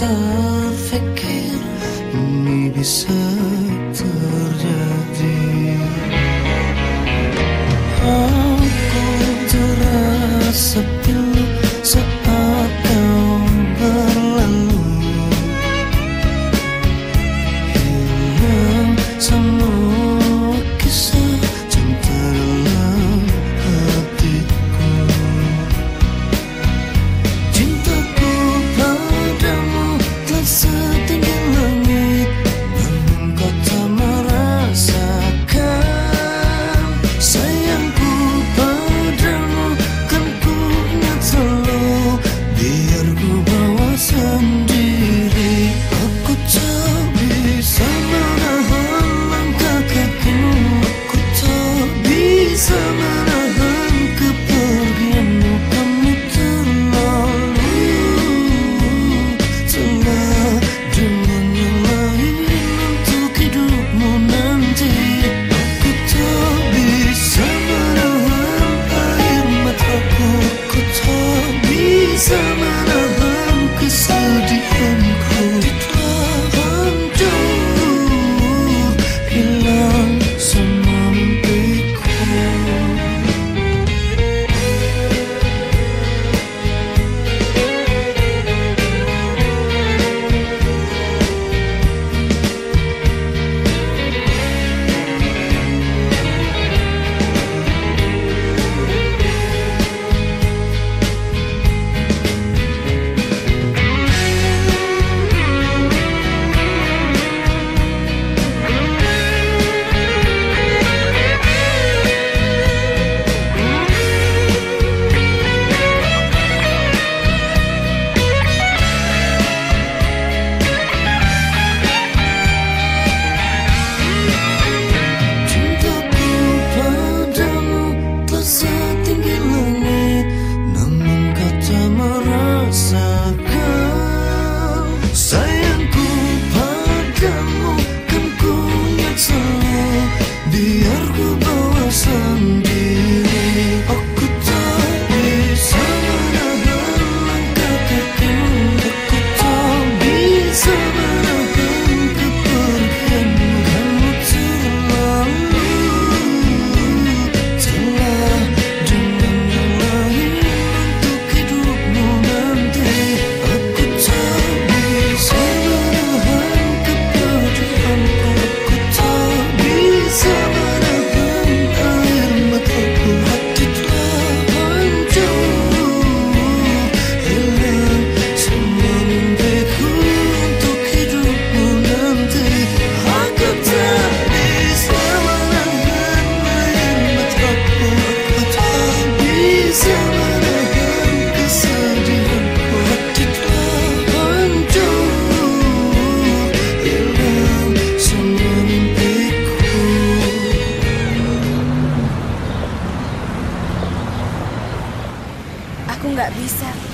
tan pequeño mi bisa.